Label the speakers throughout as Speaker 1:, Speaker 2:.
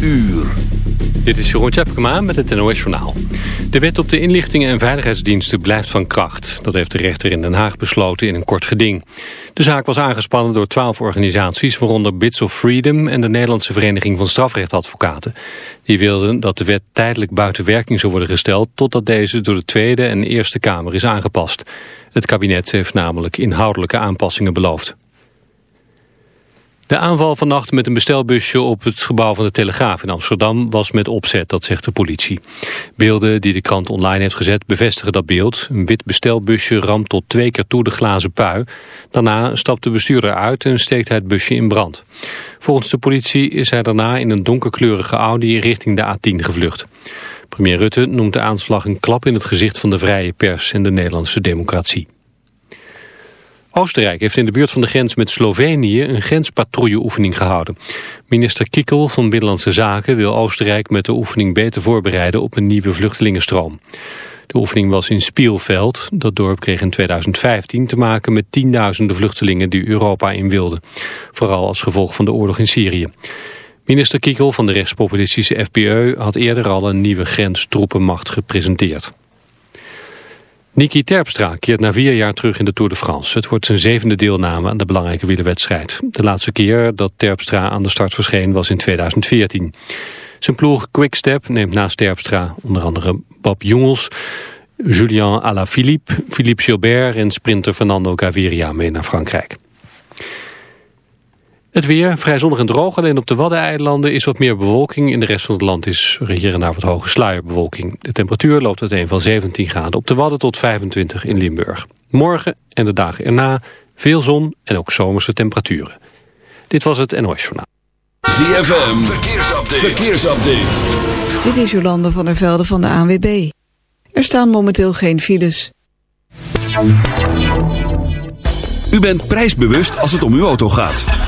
Speaker 1: uur.
Speaker 2: Dit is Jeroen Tjepkema met het NOS Journaal. De wet op de inlichtingen en veiligheidsdiensten blijft van kracht. Dat heeft de rechter in Den Haag besloten in een kort geding. De zaak was aangespannen door twaalf organisaties... waaronder Bits of Freedom en de Nederlandse Vereniging van Strafrechtadvocaten. Die wilden dat de wet tijdelijk buiten werking zou worden gesteld... totdat deze door de Tweede en Eerste Kamer is aangepast. Het kabinet heeft namelijk inhoudelijke aanpassingen beloofd. De aanval vannacht met een bestelbusje op het gebouw van de Telegraaf in Amsterdam was met opzet, dat zegt de politie. Beelden die de krant online heeft gezet bevestigen dat beeld. Een wit bestelbusje ramt tot twee keer toe de glazen pui. Daarna stapt de bestuurder uit en steekt hij het busje in brand. Volgens de politie is hij daarna in een donkerkleurige Audi richting de A10 gevlucht. Premier Rutte noemt de aanslag een klap in het gezicht van de vrije pers en de Nederlandse democratie. Oostenrijk heeft in de buurt van de grens met Slovenië een grenspatrouilleoefening gehouden. Minister Kikkel van Binnenlandse Zaken wil Oostenrijk met de oefening beter voorbereiden op een nieuwe vluchtelingenstroom. De oefening was in Spielveld. Dat dorp kreeg in 2015 te maken met tienduizenden vluchtelingen die Europa in wilden. Vooral als gevolg van de oorlog in Syrië. Minister Kikkel van de rechtspopulistische FPE had eerder al een nieuwe grenstroepenmacht gepresenteerd. Niki Terpstra keert na vier jaar terug in de Tour de France. Het wordt zijn zevende deelname aan de belangrijke wielerwedstrijd. De laatste keer dat Terpstra aan de start verscheen was in 2014. Zijn ploeg Quickstep neemt naast Terpstra onder andere Bob Jongels... Julien Alaphilippe, Philippe Gilbert en sprinter Fernando Gaviria mee naar Frankrijk. Het weer, vrij zonnig en droog. Alleen op de Waddeneilanden is wat meer bewolking. In de rest van het land is hier en daar wat hoge sluierbewolking. De temperatuur loopt uiteen van 17 graden op de Wadden tot 25 in Limburg. Morgen en de dagen erna veel zon en ook zomerse temperaturen. Dit was het NOS Journaal.
Speaker 1: ZFM, verkeersupdate. verkeersupdate.
Speaker 3: Dit is Jolande van der Velde van de ANWB. Er staan momenteel geen files.
Speaker 1: U bent prijsbewust als het om uw auto gaat.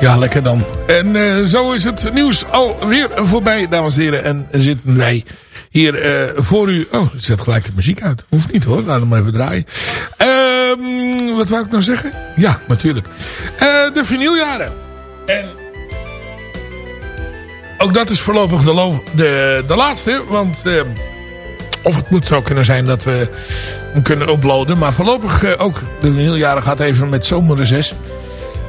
Speaker 4: Ja, lekker dan. En eh, zo is het nieuws alweer voorbij, dames en heren. En zitten wij hier eh, voor u... Oh, zet gelijk de muziek uit. Hoeft niet hoor, laat hem even draaien. Ehm, wat wou ik nou zeggen? Ja, natuurlijk. Eh, de vinyljaren. En ook dat is voorlopig de, de, de laatste. Want of het moet zo kunnen zijn dat we hem kunnen uploaden. Maar voorlopig ook de vinyljaren gaat even met zomerreces.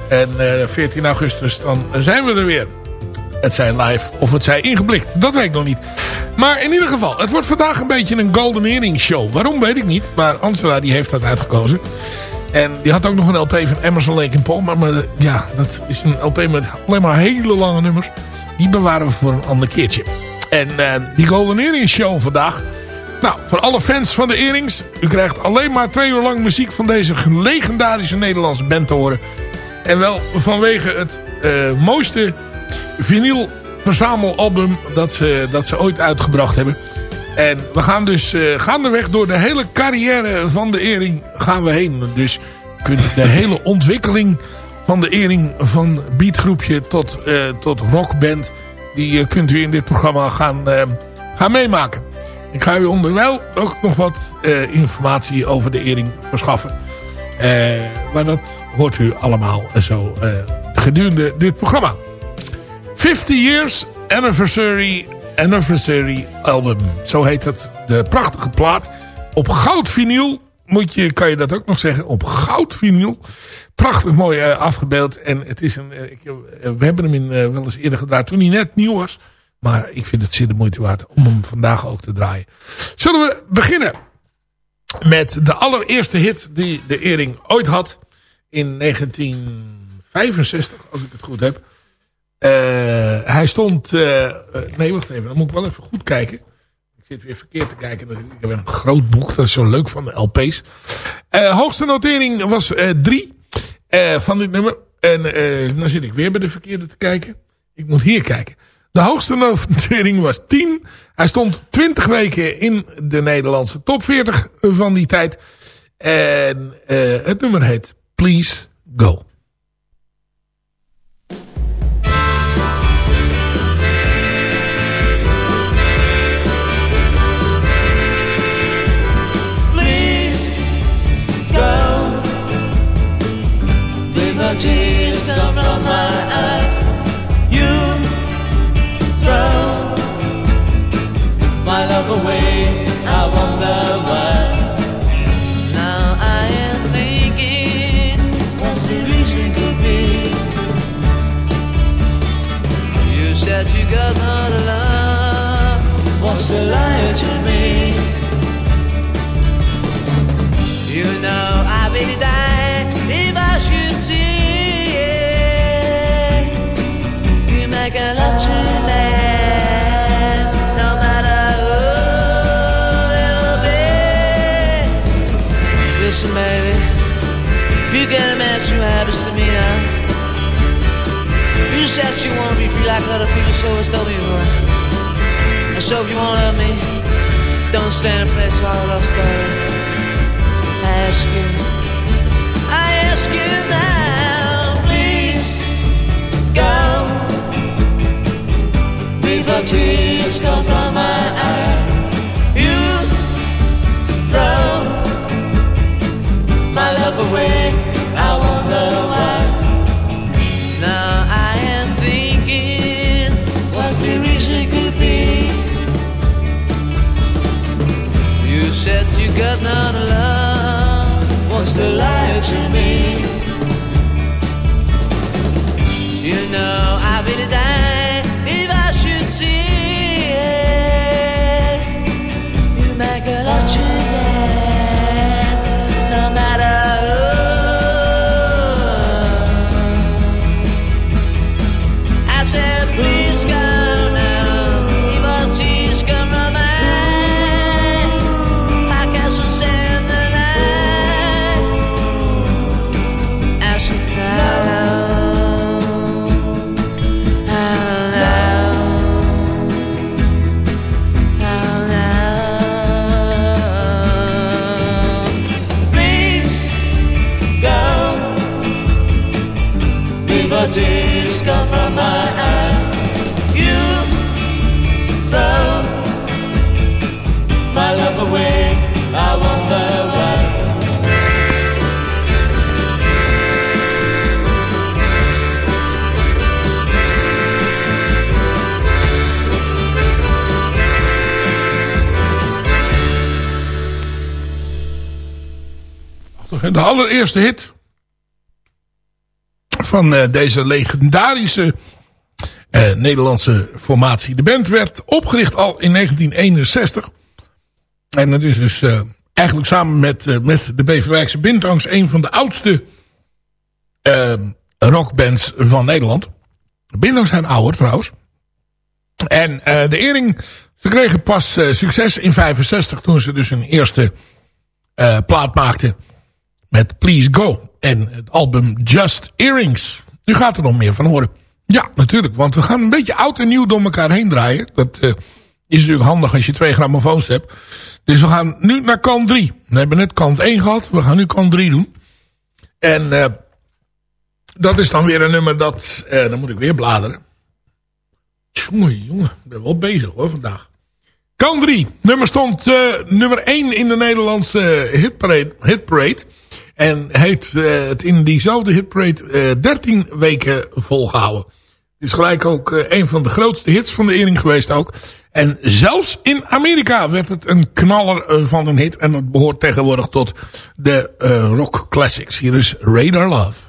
Speaker 4: En eh 14 augustus dan zijn we er weer. Het zij live of het zij ingeblikt. Dat weet ik nog niet. Maar in ieder geval, het wordt vandaag een beetje een Golden Earring show. Waarom weet ik niet. Maar Angela die heeft dat uitgekozen. En die had ook nog een LP van Emerson Lake and Paul. Maar, maar ja, dat is een LP met alleen maar hele lange nummers. Die bewaren we voor een ander keertje. En eh, die Golden Earring show vandaag... Nou, voor alle fans van de Earrings. U krijgt alleen maar twee uur lang muziek van deze legendarische Nederlandse band te horen. En wel vanwege het eh, mooiste vinyl verzamelalbum dat ze, dat ze ooit uitgebracht hebben. En we gaan dus uh, gaandeweg door de hele carrière van de Ering gaan we heen. Dus kunt de hele ontwikkeling van de Ering van beatgroepje tot, uh, tot rockband... die kunt u in dit programma gaan, gaan meemaken. Ik ga u onderwijl ook nog wat informatie over de Ering verschaffen. Maar dat hoort u allemaal zo gedurende dit programma. 50 Years Anniversary Anniversary Album. Zo heet het. De prachtige plaat. Op goud vinyl. Moet je, kan je dat ook nog zeggen. Op goud vinyl. Prachtig mooi uh, afgebeeld. En het is een, uh, ik, uh, we hebben hem in, wel eens eerder gedraaid toen hij net nieuw was. Maar ik vind het zeer de moeite waard om hem vandaag ook te draaien. Zullen we beginnen met de allereerste hit die de Ering ooit had. In 1965, als ik het goed heb. Uh, hij stond... Uh, nee, wacht even. Dan moet ik wel even goed kijken. Ik zit weer verkeerd te kijken. Ik heb een groot boek. Dat is zo leuk van de LP's. Hoogste notering was 3 van dit nummer. En dan zit ik weer bij de verkeerde te kijken. Ik moet hier kijken. De hoogste notering was 10. Hij stond 20 weken in de Nederlandse top 40 van die tijd. En het nummer heet Please Go.
Speaker 5: tears come from my eye. My love away. I wonder why. Now I am thinking, what's the reason could be? You said you got not love. What's a lie to me? You know I really died said you wanna be free like other people, so it's told me before. And so if you wanna love me, don't stand in place while I love story. I ask you, I ask you now, please go the tears come from my eyes. You throw my love away. Got not love. What's the lie to me? You know I really died if I should see it. You make a lot to
Speaker 4: De allereerste hit van uh, deze legendarische uh, Nederlandse formatie. De band werd opgericht al in 1961. En het is dus uh, eigenlijk samen met, met de Beverwijkse Bintangs een van de oudste rockbands van Nederland. De zijn ouder trouwens. En de Ering, ze kregen pas succes in 65 toen ze dus hun eerste plaat maakten met Please Go. En het album Just Earrings. U gaat er nog meer van horen. Ja, natuurlijk. Want we gaan een beetje oud en nieuw door elkaar heen draaien. Dat uh, Is natuurlijk handig als je twee grammofoons hebt. Dus we gaan nu naar kant 3. We hebben net kant 1 gehad. We gaan nu kant 3 doen. En uh, dat is dan weer een nummer dat... Uh, dan moet ik weer bladeren. Jongen, jongen. Ik ben wel bezig hoor vandaag. Kant 3. Nummer stond nummer 1 in de Nederlandse hitparade. En heeft het in diezelfde hitparade 13 weken volgehouden. Het is gelijk ook een van de grootste hits van de Ering geweest ook. En zelfs in Amerika werd het een knaller van een hit. En het behoort tegenwoordig tot de rock classics. Hier is Radar Love.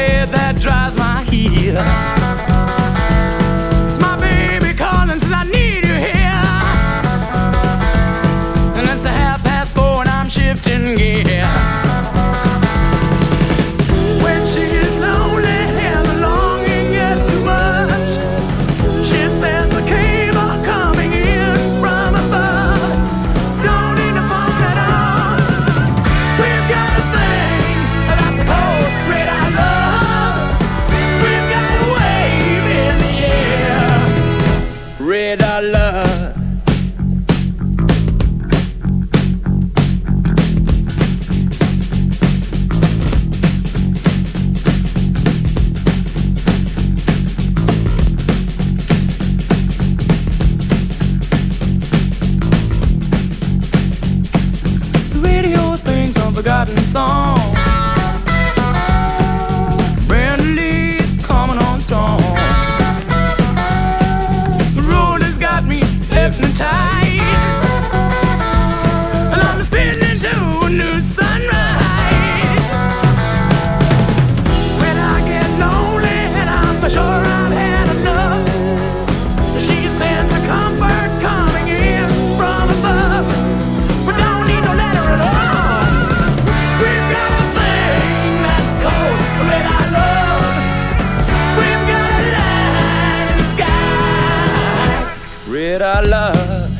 Speaker 6: Head that drives my heel. Red eye love.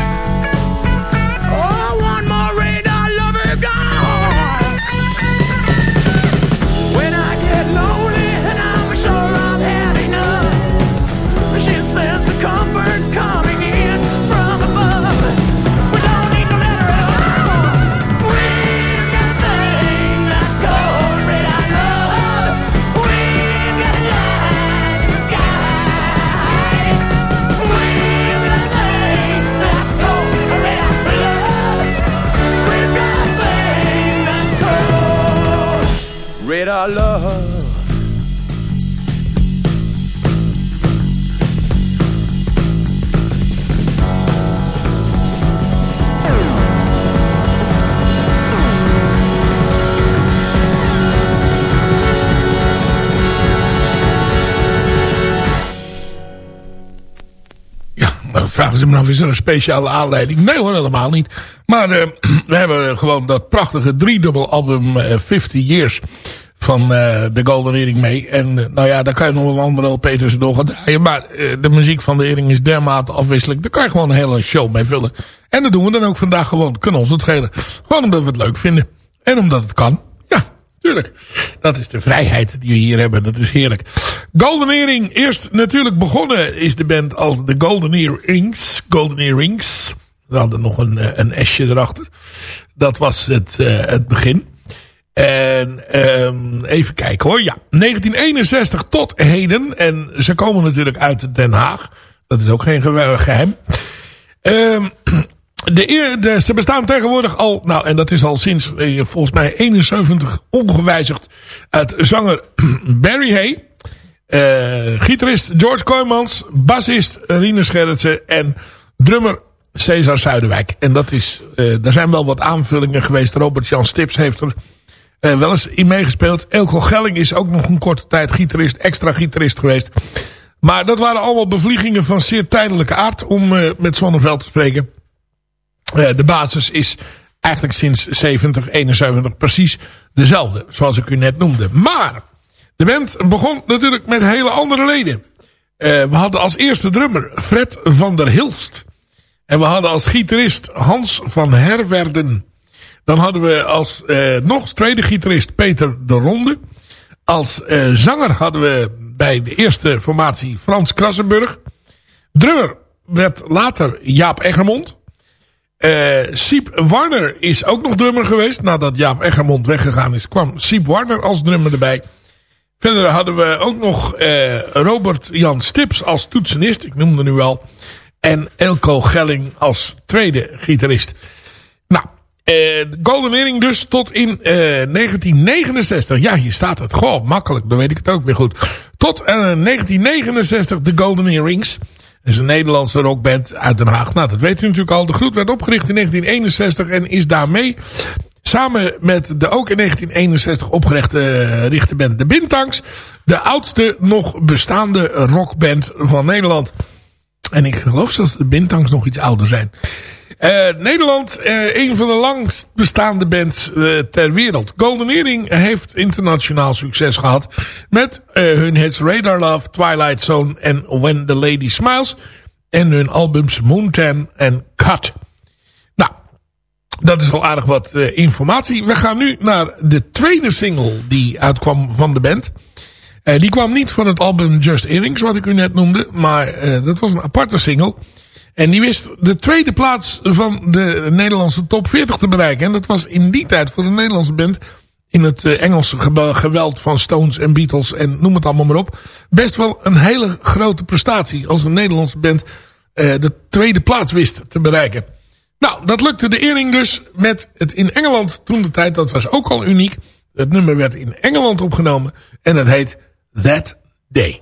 Speaker 6: Called radar love.
Speaker 4: Ja, dan vragen ze me nou, is er een speciale aanleiding? Nee hoor, helemaal niet. Maar eh, we hebben gewoon dat prachtige driedubbel album eh, 50 Years van eh, de Golden Earring mee. En eh, nou ja, daar kan je nog wel andere LP tussendoor gaan draaien. Maar eh, de muziek van de Earring is dermate afwisselijk. Daar kan je gewoon een hele show mee vullen. En dat doen we dan ook vandaag gewoon. Kunnen ons het schelen. Gewoon omdat we het leuk vinden. En omdat het kan. Ja, tuurlijk. Dat is de vrijheid die we hier hebben. Dat is heerlijk. Golden Earring. Eerst natuurlijk begonnen is de band als de Golden Earrings. Golden Earrings. We hadden nog een, een S'je erachter. Dat was het, het begin. En ehm, even kijken hoor. Ja, 1961 tot heden. En ze komen natuurlijk uit Den Haag. Dat is ook geen ge- geheim. Ehm, de, de, ze bestaan tegenwoordig al, nou en dat is al sinds eh, volgens mij 71 ongewijzigd. Uit zanger Barry Hay. eh, gitarist George Kooijmans. Bassist Rine Scherritsen. En drummer Cesar Zuiderwijk. En dat is, eh daar zijn wel wat aanvullingen geweest. Robert-Jan Stips heeft er eh, wel eens in meegespeeld. Elko Gelling is ook nog een korte tijd gitarist, extra gitarist geweest. Maar dat waren allemaal bevliegingen van zeer tijdelijke aard, om eh, met Zonneveld te spreken. Eh, de basis is eigenlijk sinds 70, 71 precies dezelfde, zoals ik u net noemde. Maar de band begon natuurlijk met hele andere leden. We hadden als eerste drummer Fred van der Hilst. En we hadden als gitarist Hans van Herwerden. Dan hadden we als eh, nog tweede gitarist Peter de Ronde. Als eh, zanger hadden we bij de eerste formatie Frans Krassenburg. Drummer werd later Jaap Eggermond. Eh Siep Warner is ook nog drummer geweest. Nadat Jaap Eggermond weggegaan is, kwam Siep Warner als drummer erbij. Verder hadden we ook nog Robert Jan Stips als toetsenist. Ik noemde nu al. En Elko Gelling als tweede gitarist. Eh, Golden Earring dus tot in eh, 1969. Ja, hier staat het. Goh, makkelijk. Dan weet ik het ook weer goed. Tot eh, 1969 de Golden Earrings. Dat is een Nederlandse rockband uit Den Haag. Nou, dat weet u natuurlijk al. De groep werd opgericht in 1961 en is daarmee... Samen met de ook in 1961 opgerichte eh, richte band De Bintangs. De oudste nog bestaande rockband van Nederland. En ik geloof zelfs dat de Bintangs nog iets ouder zijn. Eh, Nederland, eh, een van de langst bestaande bands eh, ter wereld. Golden Earring heeft internationaal succes gehad. Met hun hits Radar Love, Twilight Zone en When the Lady Smiles. En hun albums Moontan en Cut. Nou, dat is al aardig wat informatie. We gaan nu naar de tweede single die uitkwam van de band. Die kwam niet van het album Just Earrings, wat ik u net noemde. Maar dat was een aparte single. En die wist de tweede plaats van de Nederlandse top 40 te bereiken. En dat was in die tijd voor een Nederlandse band... in het eh, Engelse ge- geweld van Stones en Beatles en noem het allemaal maar op... best wel een hele grote prestatie als een Nederlandse band... eh, de tweede plaats wist te bereiken. Nou, dat lukte de Earring dus met het in Engeland toen de tijd. Dat was ook al uniek. Het nummer werd in Engeland opgenomen. En het heet That Day.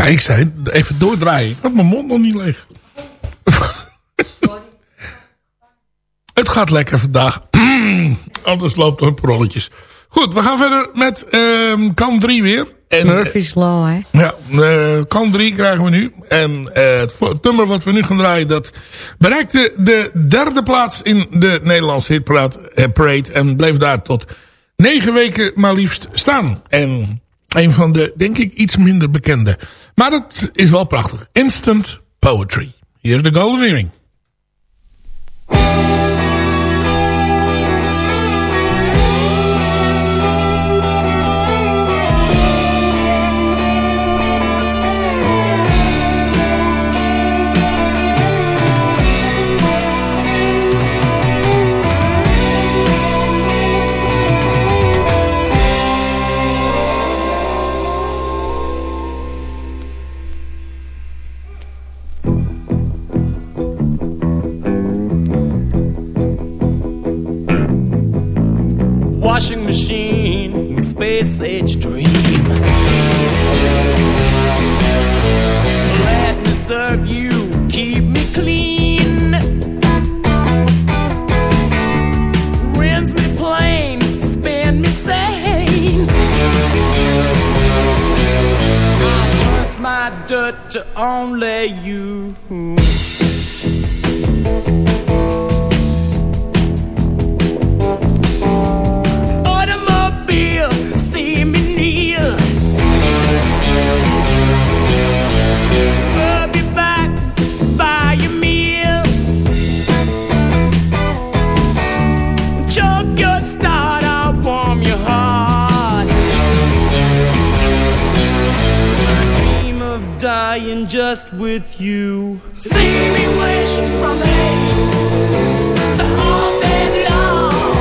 Speaker 4: Ja, ik zei even doordraaien. Ik had mijn mond nog niet leeg. het gaat lekker vandaag. Anders loopt het rolletjes. Goed, we gaan verder met ehm kan 3 weer. En,
Speaker 7: Murphy's Law, hè?
Speaker 4: Ja, eh kan 3 krijgen we nu. En eh, het, nummer wat we nu gaan draaien, dat bereikte de derde plaats in de Nederlandse hitparade eh, parade en bleef daar tot negen weken maar liefst staan. En een van de, denk ik, iets minder bekende. Maar dat is wel prachtig. Instant Poetry. Hier is de Golden Earring.
Speaker 6: Machine, space age dream. Let me serve you, keep me clean. Rinse me plain, spin me sane. I trust my dirt to only you. Just with you. From hate to all day long.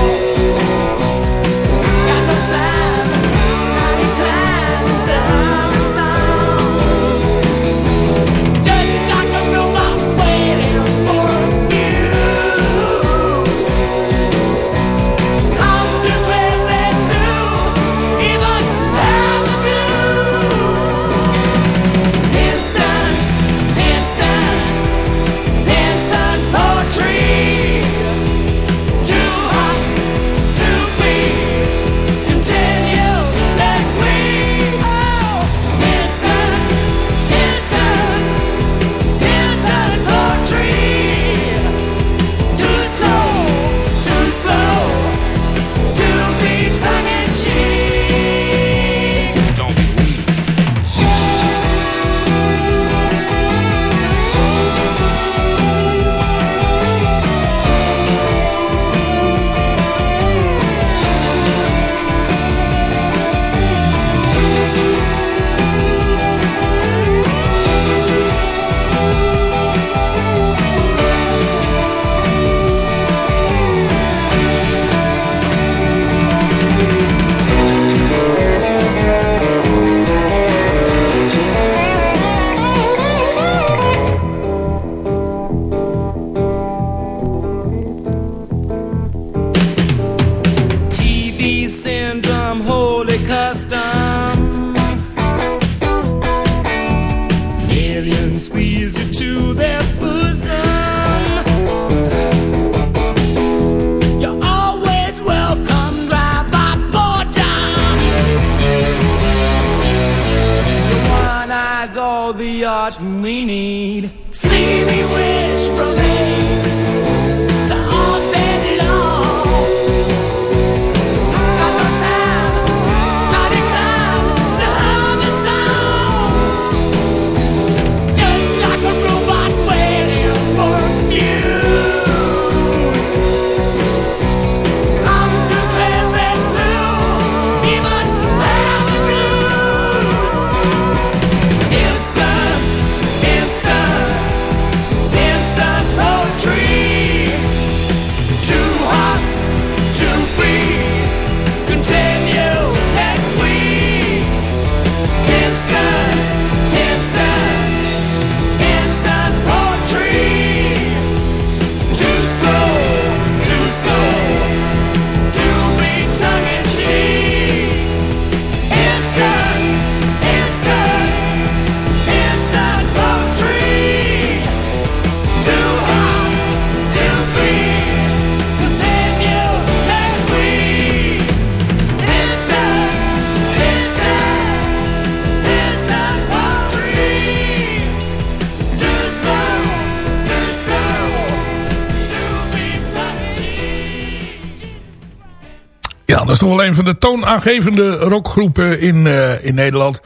Speaker 4: Dat is toch wel een van de toonaangevende rockgroepen in, eh, in Nederland.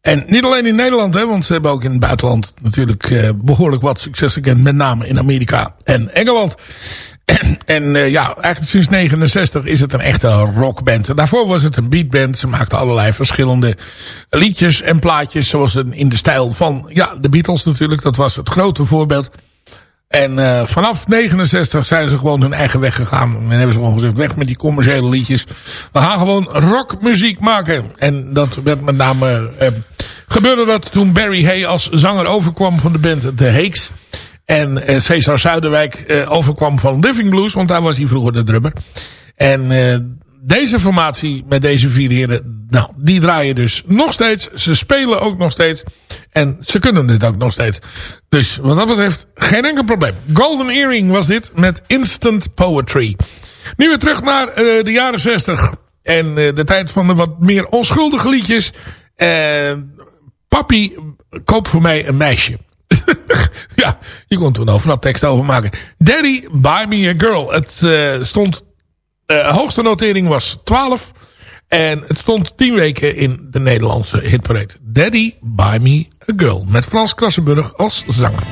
Speaker 4: En niet alleen in Nederland, hè, want ze hebben ook in het buitenland natuurlijk eh, behoorlijk wat succes gekend. Met name in Amerika en Engeland. En, eh, ja, eigenlijk sinds 69 is het een echte rockband. Daarvoor was het een beatband. Ze maakten allerlei verschillende liedjes en plaatjes. Zoals in de stijl van ja, de Beatles natuurlijk. Dat was het grote voorbeeld. En eh, vanaf 69 zijn ze gewoon hun eigen weg gegaan. En hebben ze gewoon gezegd, weg met die commerciële liedjes. We gaan gewoon rockmuziek maken. En dat werd met name... eh, gebeurde dat toen Barry Hay als zanger overkwam van de band The Hakes. En eh, Cesar Zuiderwijk overkwam van Living Blues. Want daar was hij vroeger de drummer. En deze formatie met deze vier heren, nou, die draaien dus nog steeds. Ze spelen ook nog steeds. En ze kunnen het ook nog steeds. Dus wat dat betreft, geen enkel probleem. Golden Earring was dit met Instant Poetry. Nu weer terug naar eh, de jaren 60. En eh, de tijd van de wat meer onschuldige liedjes. Eh, papi, koop voor mij een meisje. ja, je kon toen overal tekst over maken. Daddy, buy me a girl. Het eh, stond de hoogste notering was 12. En het stond 10 weken in de Nederlandse hitparade. Daddy, Buy Me a Girl. Met Frans Krassenburg als zanger.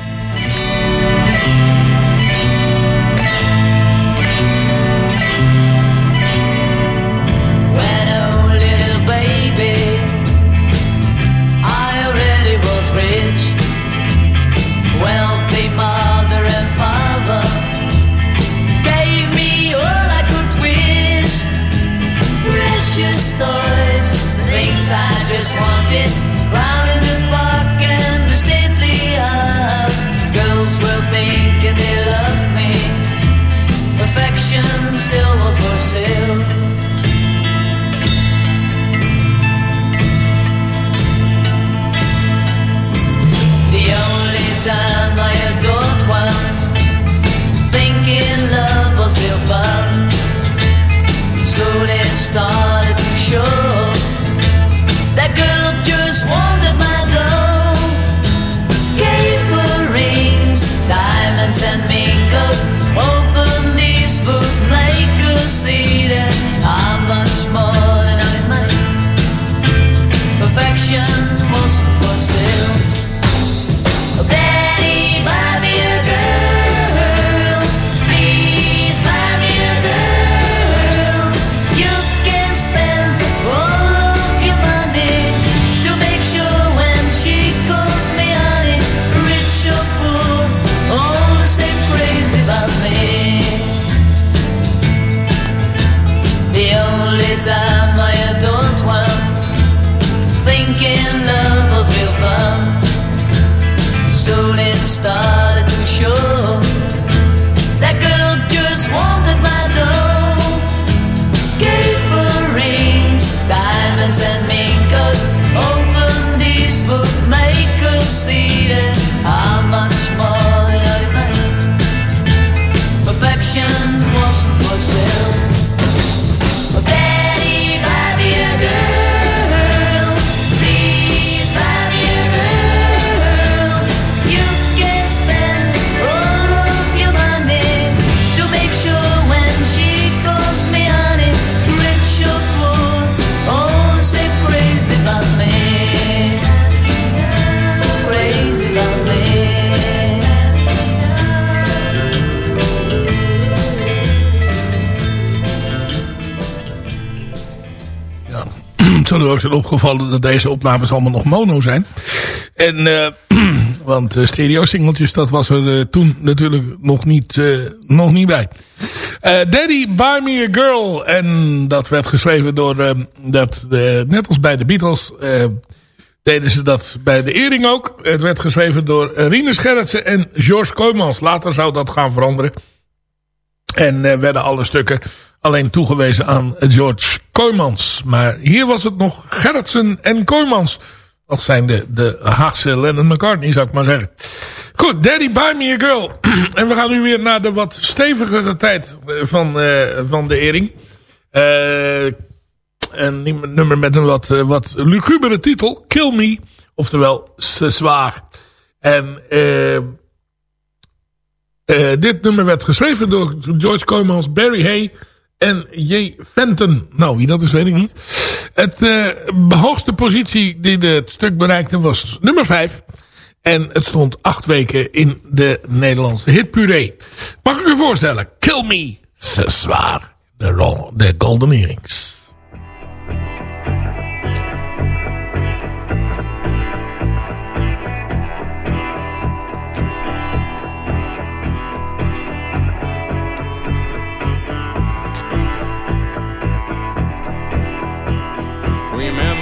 Speaker 4: Ook zijn opgevallen dat deze opnames allemaal nog mono zijn. En, eh want uh, stereo singeltjes, dat was er eh, toen natuurlijk nog niet, eh, nog niet bij. Eh, Daddy, Buy Me A Girl. En dat werd geschreven door, eh, dat, eh, net als bij de Beatles, eh, deden ze dat bij de Ering ook. Het werd geschreven door eh, Rinus Gerritsen en George Koymans. Later zou dat gaan veranderen. En eh, werden alle stukken alleen toegewezen aan George Koymans. Maar hier was het nog Gerritsen en Koymans. Dat zijn de, de Haagse Lennon McCartney, zou ik maar zeggen. Goed, Daddy Buy Me A Girl. en we gaan nu weer naar de wat stevigere tijd eh, van, eh, van de Ering. Eh, een nummer met een wat, wat lugubere titel. Kill Me. Oftewel, Ce Soir. En... dit nummer werd geschreven door George Koymans, Barry Hay en J. Fenton. Nou, wie dat is, weet ik niet. Het eh, hoogste positie die het stuk bereikte was nummer 5. En het stond acht weken in de Nederlandse hitpuree. Mag ik u voorstellen? Kill Me, ce soir. De, de Golden Earrings.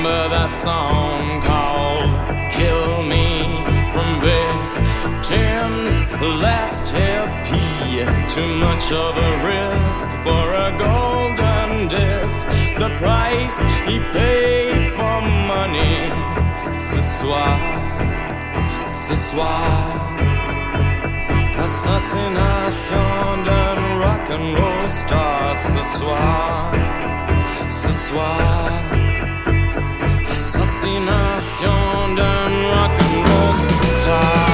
Speaker 6: Remember that song called Kill Me from Victims Last LP. Too much of a risk for a golden disc. The price he paid for money. Ce soir, ce soir. Assassination d'un rock and roll star ce soir, ce soir. Assassination d'un rock and roll star.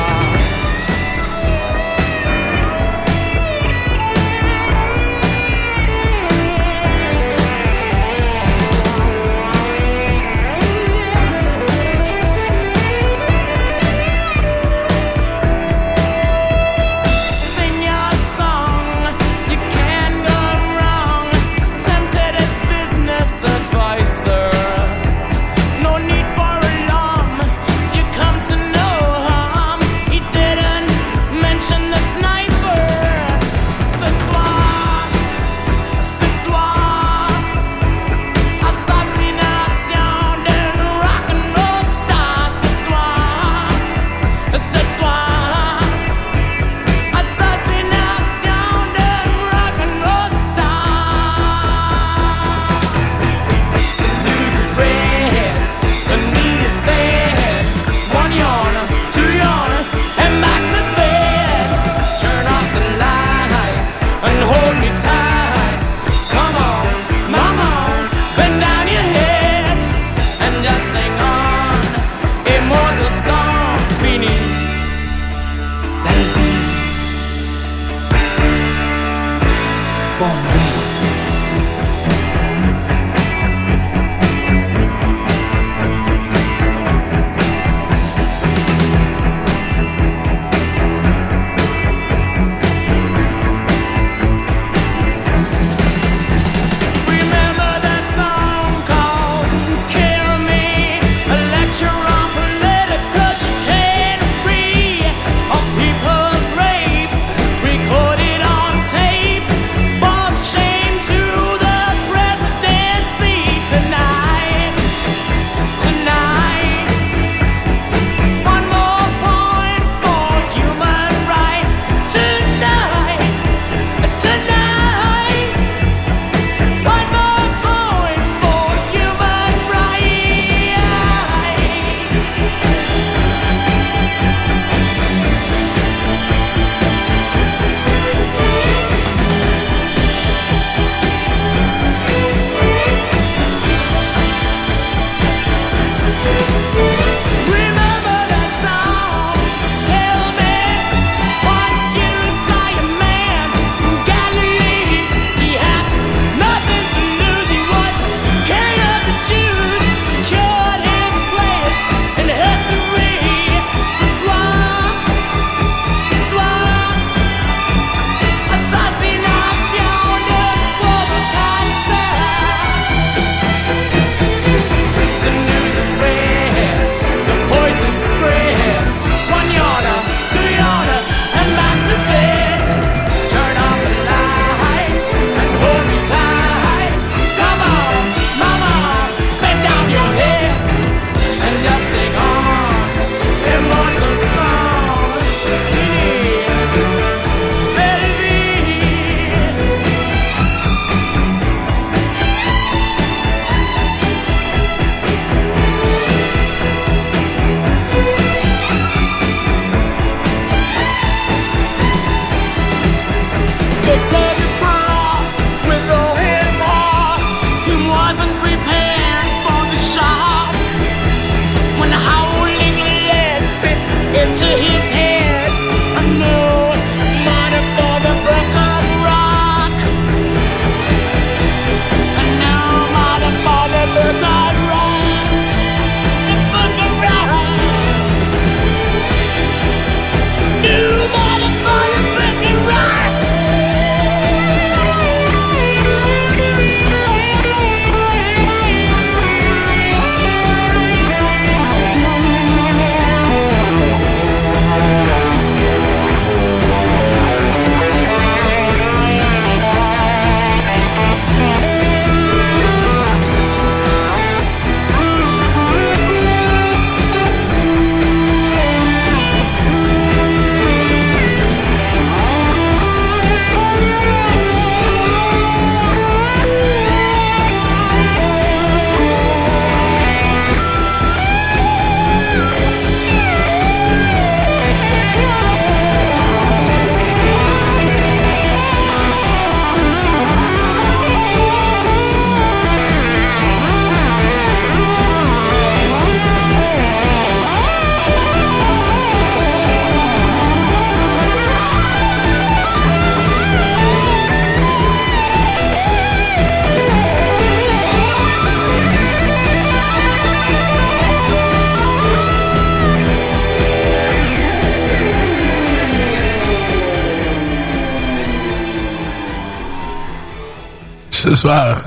Speaker 6: Ce soir.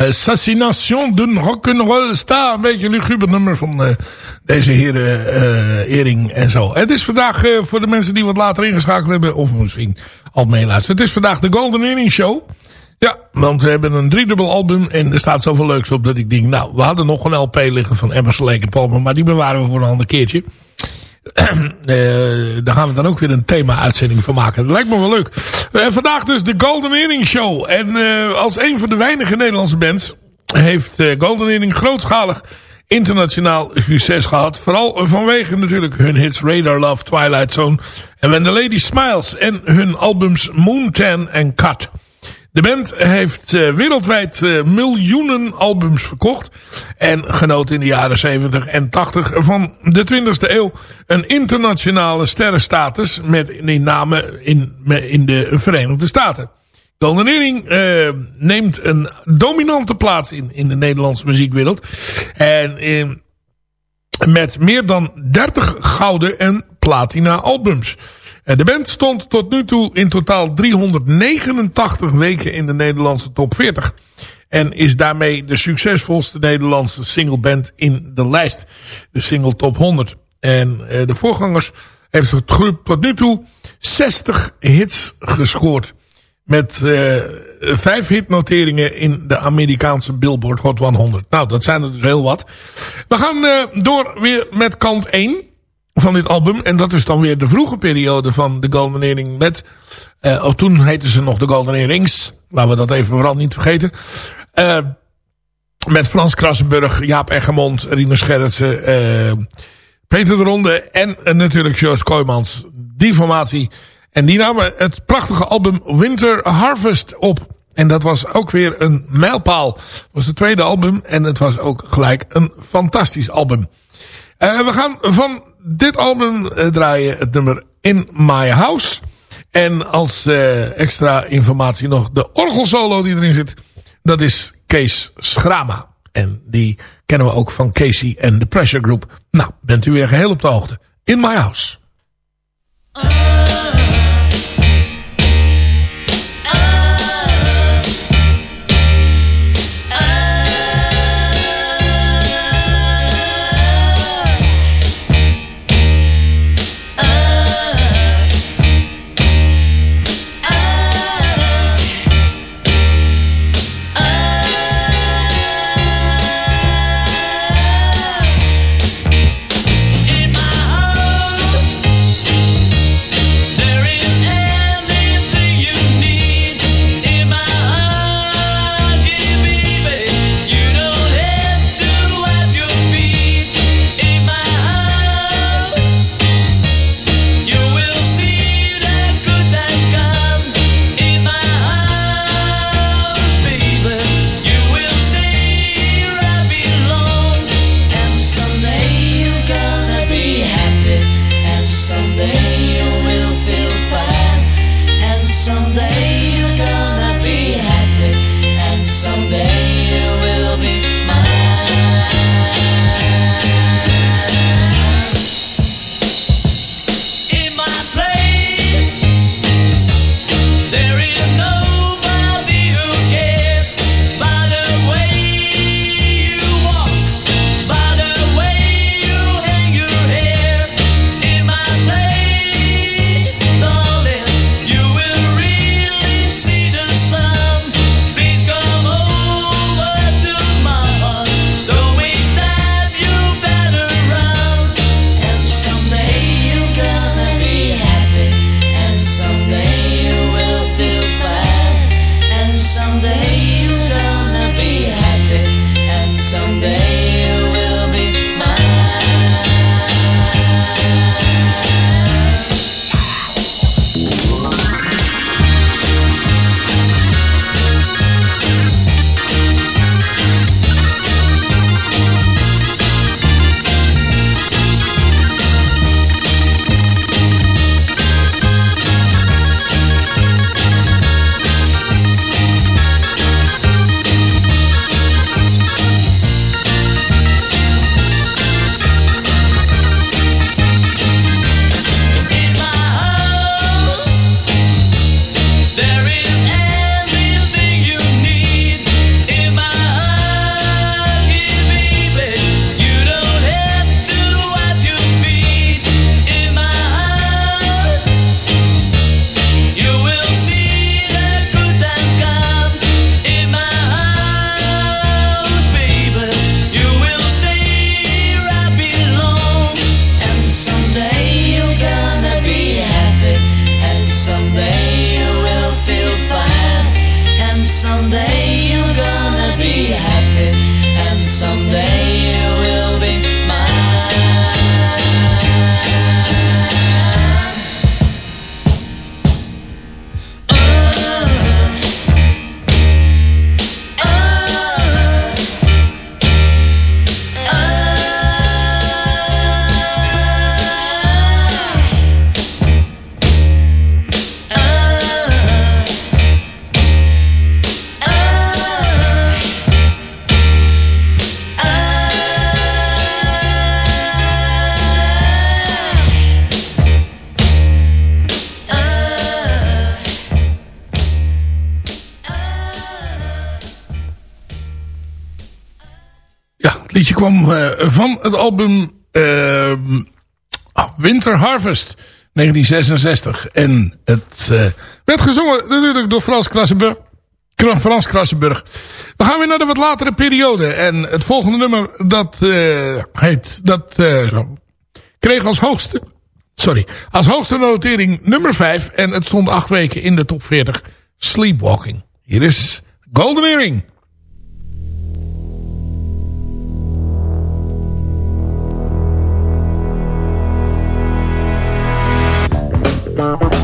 Speaker 6: Assassination d'un
Speaker 4: rock'n'roll star. Een beetje een nummer van eh, deze heren eh Ering en zo. Het is vandaag, eh, voor de mensen die wat later ingeschakeld hebben, of misschien al meeluisteren. Het is vandaag de Golden Earring Show. Ja, want we hebben een driedubbel album en er staat zoveel leuks op dat ik denk, nou, we hadden nog een LP liggen van Emerson Lake Palmer, maar die bewaren we voor een ander keertje. Eh, daar gaan we dan ook weer een thema-uitzending van maken. Dat lijkt me wel leuk. Eh, vandaag dus de Golden Earring Show. En eh, als een van de weinige Nederlandse bands heeft Golden Earring grootschalig internationaal succes gehad. Vooral vanwege natuurlijk hun hits Radar Love, Twilight Zone en When the Lady Smiles. En hun albums Moontan en Cut. De band heeft uh, wereldwijd uh, miljoenen albums verkocht. En genoot in de jaren 70 en 80 van de 20e eeuw een internationale sterrenstatus. Met in name in, in de Verenigde Staten. Golden Earring uh, neemt een dominante plaats in, in de Nederlandse muziekwereld. En met meer dan 30 gouden en platina albums. De band stond tot nu toe in totaal 389 weken in de Nederlandse top 40. En is daarmee de succesvolste Nederlandse singleband in de lijst. De single top 100. En de voorgangers heeft het groep tot nu toe 60 hits gescoord. Met uh, vijf hitnoteringen in de Amerikaanse Billboard Hot 100. Nou, dat zijn er dus heel wat. We gaan door weer met kant 1 van dit album. En dat is dan weer de vroege periode van de Golden Earring met... Uh, toen heten ze nog de Golden Earrings. Laten we dat even vooral niet vergeten. Uh, met Frans Krassenburg, Jaap Eggermond, Rina Scherritsen, uh, Peter de Ronde en natuurlijk George Kooijmans. Die formatie. En die namen het prachtige album Winter Harvest op. En dat was ook weer een mijlpaal. Het was het tweede album en het was ook gelijk een fantastisch album. we gaan van dit album uh, draaien het nummer In My House. En als uh, extra informatie nog de orgelsolo die erin zit. Dat is Kees Schrama. En die kennen we ook van Casey en The Pressure Group. Nou, bent u weer geheel op de hoogte. In My House.
Speaker 6: In
Speaker 4: eh, van het album eh, ah, Winter Harvest 1966. En het eh, werd gezongen natuurlijk door Frans Krassenburg. Kra- Frans Krassenburg. We gaan weer naar de wat latere periode. En het volgende nummer dat heet... Dat kreeg als hoogste... Sorry. Als hoogste notering nummer 5. En het stond acht weken in de top 40. Sleepwalking. Hier is Golden Earring.
Speaker 8: Bye.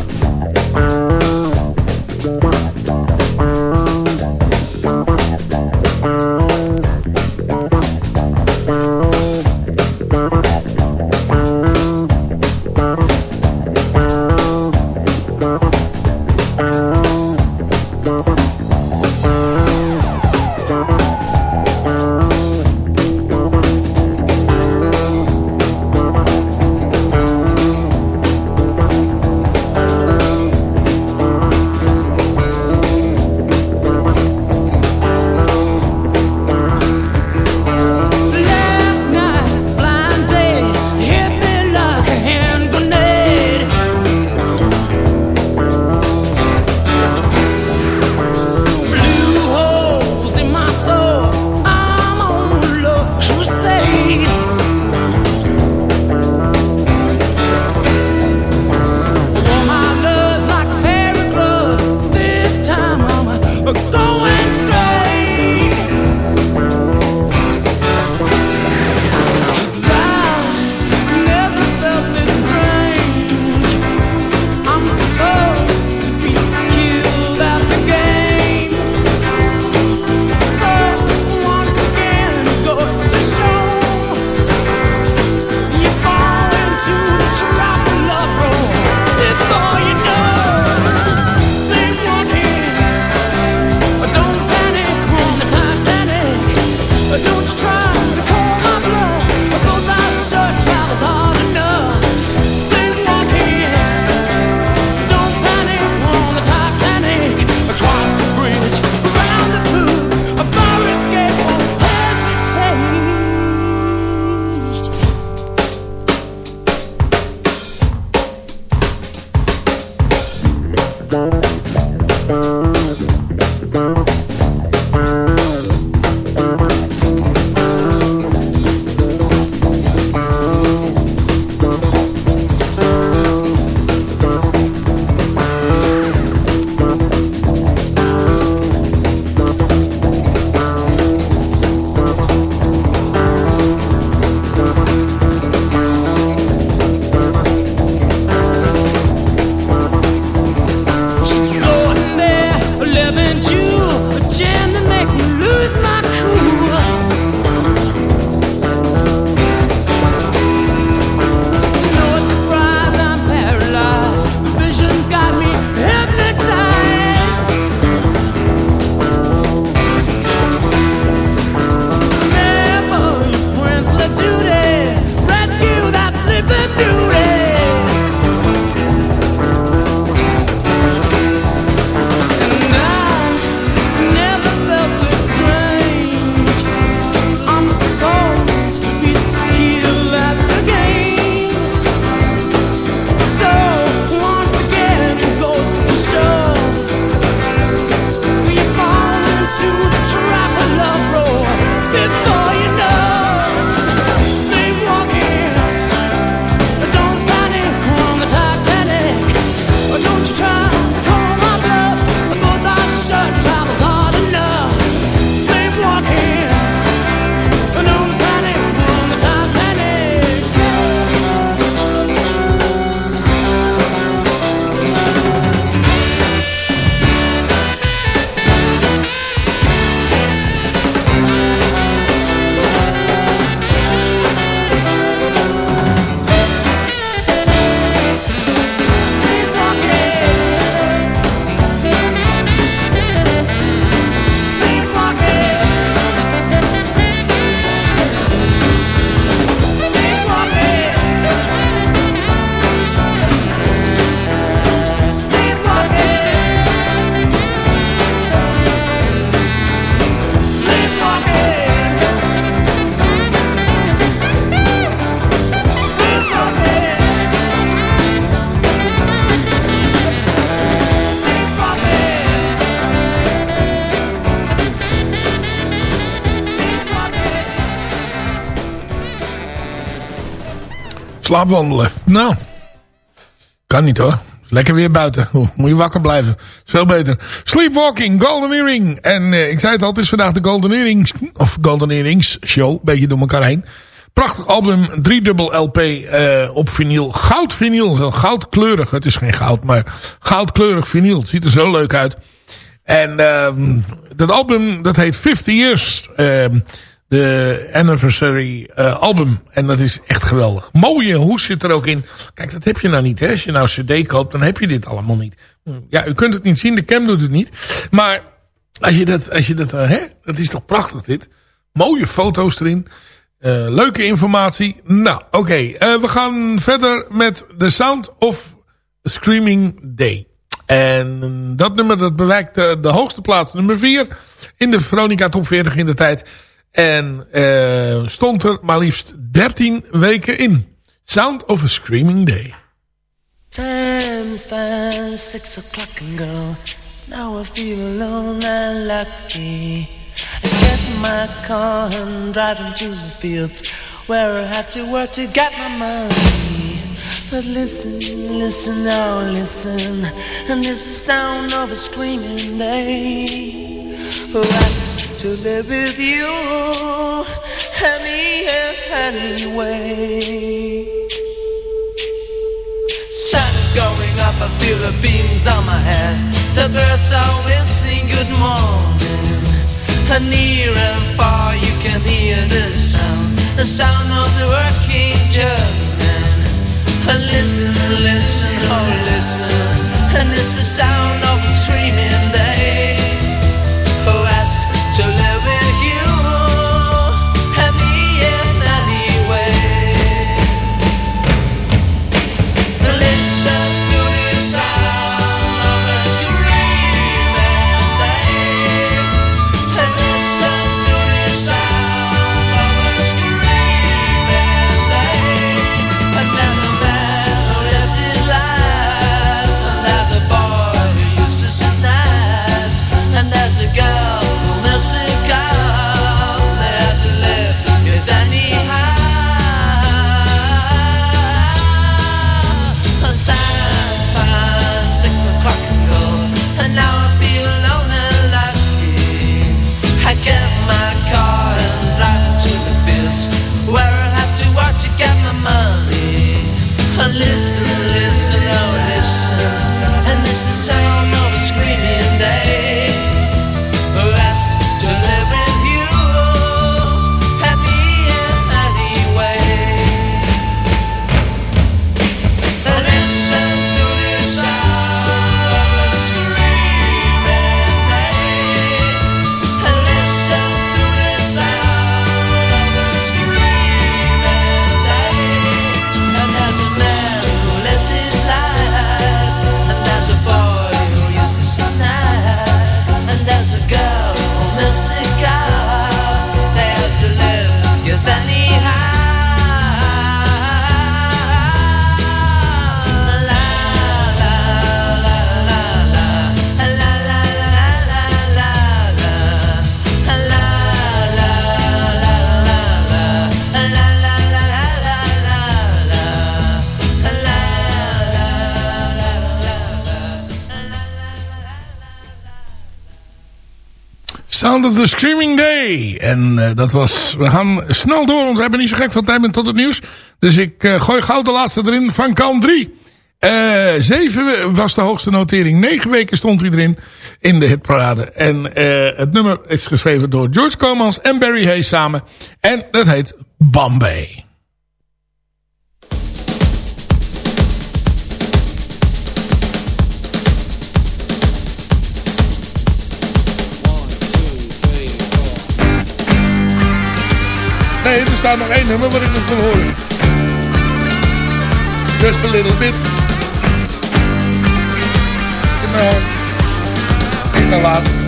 Speaker 4: Slaapwandelen. Nou, kan niet hoor. Lekker weer buiten. Moet je wakker blijven. Veel beter. Sleepwalking, Golden Earring. En eh, ik zei het al, het is vandaag de Golden Earrings, of Golden Earrings show. Beetje door elkaar heen. Prachtig album, driedubbel LP eh, op vinyl. Goud vinyl, zo goudkleurig. Het is geen goud, maar goudkleurig vinyl. Het ziet er zo leuk uit. En ehm, dat album, dat heet 50 Years. De anniversary eh, album. En dat is echt geweldig. Mooie hoes zit er ook in. Kijk, dat heb je nou niet. Hè? Als je nou cd koopt, dan heb je dit allemaal niet. Ja, u kunt het niet zien. De cam doet het niet. Maar als je dat, als je dat, eh, hè? Dat is toch prachtig dit. Mooie foto's erin. Eh, leuke informatie. Nou, oké. We gaan verder met The Sound of Screaming Day. En dat nummer dat bewijkt de, de hoogste plaats, nummer 4 in de Veronica Top 40 in de tijd. En eh, stond er maar liefst 13 weken in. Sound of a Screaming Day.
Speaker 5: Time's fast, six o'clock and go. Now I feel alone and lucky. I get my car and drive into the fields where I have to work to get my money. But listen, listen, now listen, and this is the sound of a screaming day. Who asked to live with you any anyway? Sun is going up, I feel the beams on my head. The birds are whistling good morning. And near and far you can hear the sound, the sound of the working German. Listen, listen, oh listen, and it's the sound of The Screaming Day.
Speaker 4: En eh, dat was... We gaan snel door, want we hebben niet zo gek veel tijd meer tot het nieuws. Dus ik eh, gooi gauw de laatste erin van kant 3. Eh zeven was de hoogste notering. Negen weken stond hij erin in de hitparade. En eh, het nummer is geschreven door George Comans en Barry Hayes samen. En dat heet Bombay. Staat nog één nummer wat ik nog wil horen. Just a little bit. Nou, ik te laat.